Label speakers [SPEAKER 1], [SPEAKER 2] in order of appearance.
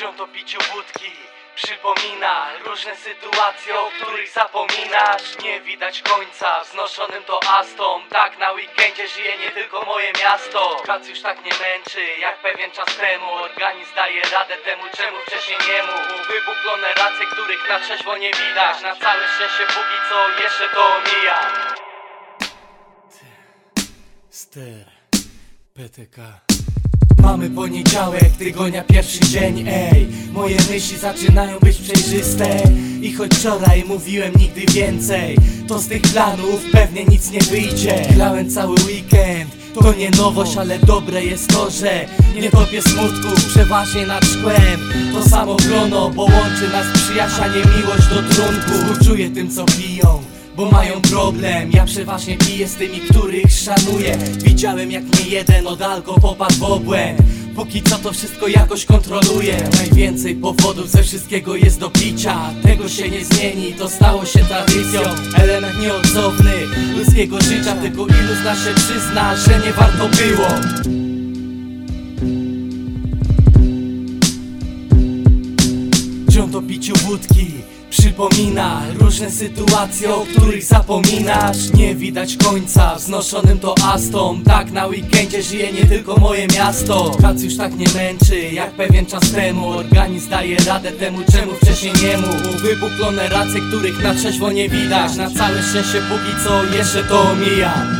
[SPEAKER 1] Ziom to piciu wódki. Przypomina różne sytuacje, o których zapominasz. Nie widać końca, wznoszonym to astą. Tak na weekendzie żyje nie tylko moje miasto. Kac już tak nie męczy, jak pewien czas temu. Organizm daje radę temu, czemu wcześniej nie mógł. Wybuklone racje, których na trzeźwo nie widać. Na całe szczęście póki co jeszcze to omija. Ster, PTK Mamy poniedziałek, tygodnia pierwszy dzień, ej. Moje myśli zaczynają być przejrzyste. I choć wczoraj mówiłem nigdy więcej To z tych planów pewnie nic nie wyjdzie. Grałem cały weekend to nie nowość, ale dobre jest to, że Nie topię smutku, przeważnie nad szkłem. To samo grono, bo łączy nas przyjaźń, a nie miłość do trunku. Współczuję tym co piją bo mają problem. Ja przeważnie piję z tymi, których szanuję. Widziałem jak nie jeden od alko popadł w obłęd Póki co to wszystko jakoś kontroluję. Najwięcej powodów ze wszystkiego jest do picia. Tego się nie zmieni, to stało się tradycją. Element nieodzowny ludzkiego życia Tylko ilu z nas się przyzna, że nie warto było. Ziom to piciu wódki Przypomina różne sytuacje, o których zapominasz. Nie widać końca, wznoszonym to astą. Tak na weekendzie żyje nie tylko moje miasto. Kac już tak nie męczy, jak pewien czas temu. Organizm daje radę temu, czemu wcześniej nie mógł Wybuklone racje, których na trzeźwo nie widać. Na całe szczęście póki co jeszcze to omija